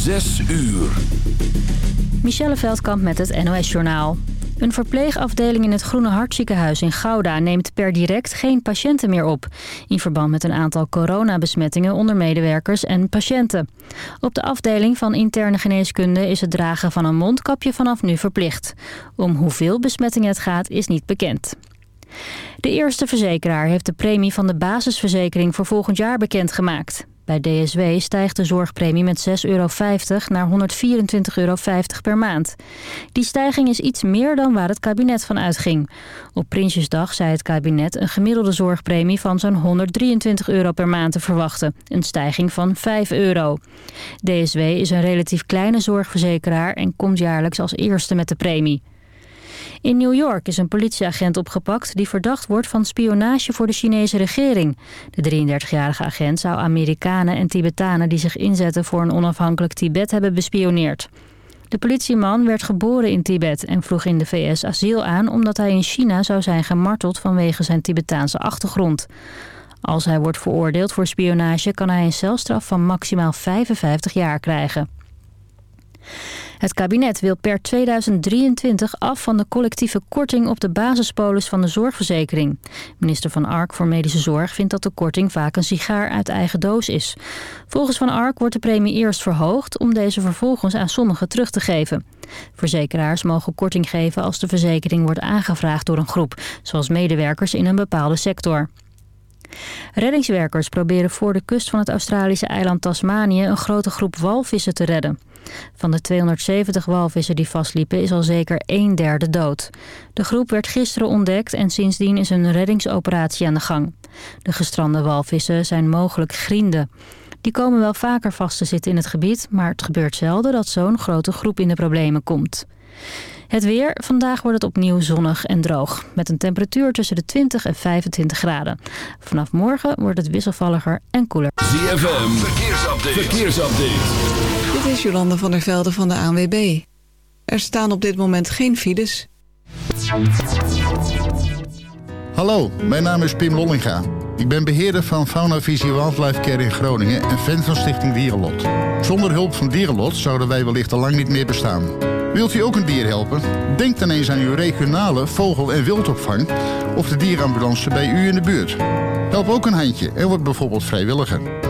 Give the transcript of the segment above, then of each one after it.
Zes uur. Michelle Veldkamp met het NOS-journaal. Een verpleegafdeling in het Groene Hartziekenhuis in Gouda neemt per direct geen patiënten meer op. In verband met een aantal coronabesmettingen onder medewerkers en patiënten. Op de afdeling van interne geneeskunde is het dragen van een mondkapje vanaf nu verplicht. Om hoeveel besmettingen het gaat is niet bekend. De eerste verzekeraar heeft de premie van de basisverzekering voor volgend jaar bekendgemaakt. Bij DSW stijgt de zorgpremie met 6,50 euro naar 124,50 euro per maand. Die stijging is iets meer dan waar het kabinet van uitging. Op Prinsjesdag zei het kabinet een gemiddelde zorgpremie van zo'n 123 euro per maand te verwachten. Een stijging van 5 euro. DSW is een relatief kleine zorgverzekeraar en komt jaarlijks als eerste met de premie. In New York is een politieagent opgepakt die verdacht wordt van spionage voor de Chinese regering. De 33-jarige agent zou Amerikanen en Tibetanen die zich inzetten voor een onafhankelijk Tibet hebben bespioneerd. De politieman werd geboren in Tibet en vroeg in de VS asiel aan omdat hij in China zou zijn gemarteld vanwege zijn Tibetaanse achtergrond. Als hij wordt veroordeeld voor spionage kan hij een celstraf van maximaal 55 jaar krijgen. Het kabinet wil per 2023 af van de collectieve korting op de basispolis van de zorgverzekering. Minister Van Ark voor Medische Zorg vindt dat de korting vaak een sigaar uit eigen doos is. Volgens Van Ark wordt de premie eerst verhoogd om deze vervolgens aan sommigen terug te geven. Verzekeraars mogen korting geven als de verzekering wordt aangevraagd door een groep, zoals medewerkers in een bepaalde sector. Reddingswerkers proberen voor de kust van het Australische eiland Tasmanië een grote groep walvissen te redden. Van de 270 walvissen die vastliepen is al zeker een derde dood. De groep werd gisteren ontdekt en sindsdien is een reddingsoperatie aan de gang. De gestrande walvissen zijn mogelijk grienden. Die komen wel vaker vast te zitten in het gebied, maar het gebeurt zelden dat zo'n grote groep in de problemen komt. Het weer. Vandaag wordt het opnieuw zonnig en droog. Met een temperatuur tussen de 20 en 25 graden. Vanaf morgen wordt het wisselvalliger en koeler. ZFM. Verkeersupdate. Verkeersupdate. Dit is Jolande van der Velde van de ANWB. Er staan op dit moment geen files. Hallo, mijn naam is Pim Lollinga. Ik ben beheerder van Fauna Visie Wildlife Care in Groningen en fan van Stichting Dierenlot. Zonder hulp van Dierenlot zouden wij wellicht al lang niet meer bestaan. Wilt u ook een dier helpen? Denk dan eens aan uw regionale vogel- en wildopvang of de dierenambulance bij u in de buurt. Help ook een handje en word bijvoorbeeld vrijwilliger.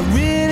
I really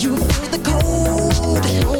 You feel the cold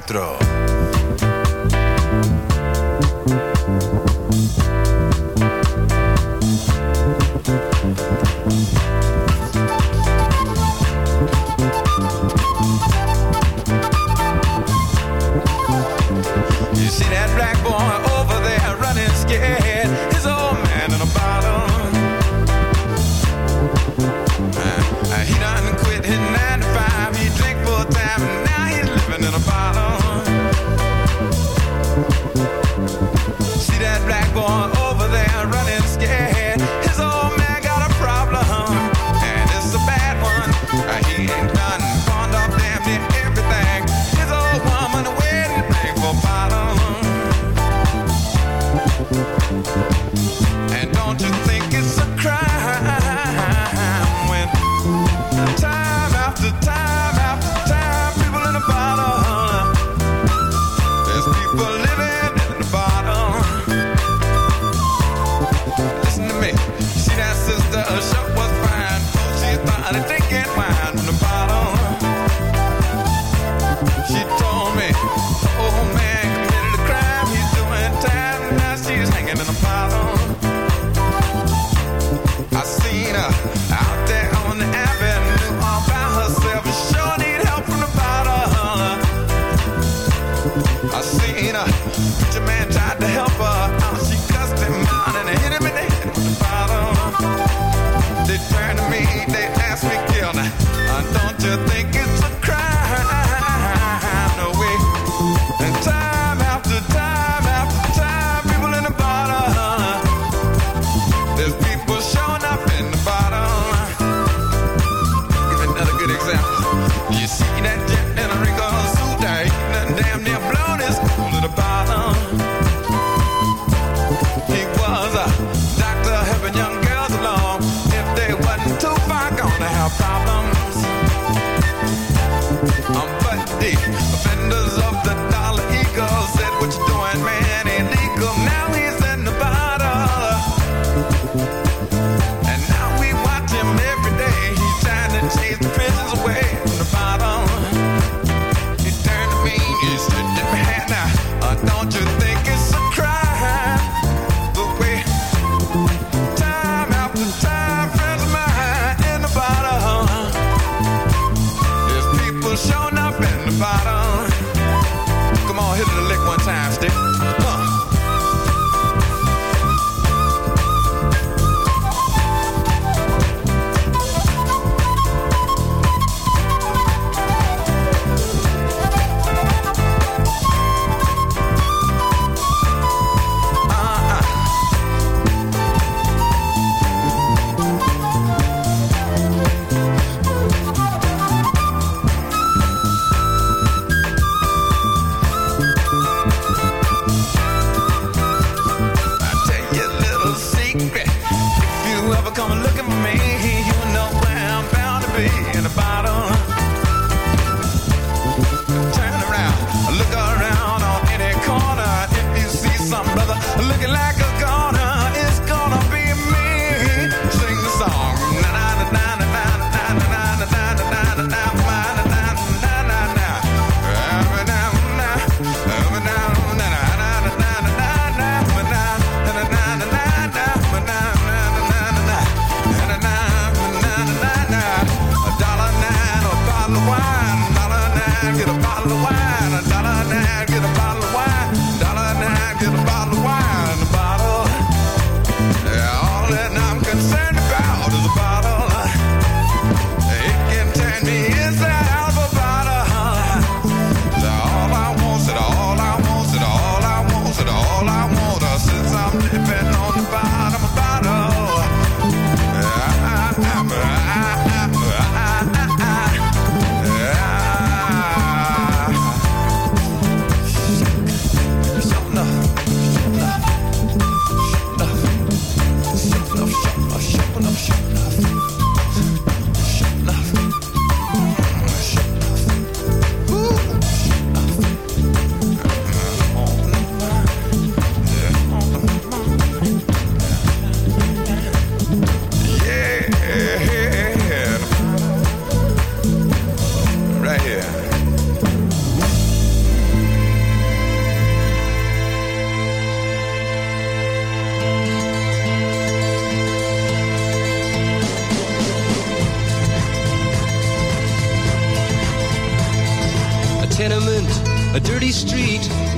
4.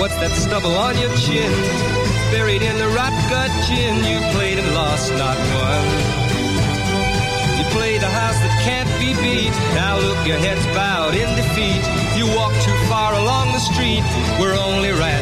What's that stubble on your chin? Buried in the rot gut gin, you played and lost, not won. You played a house that can't be beat. Now look, your head's bowed in defeat. You walk too far along the street where only rats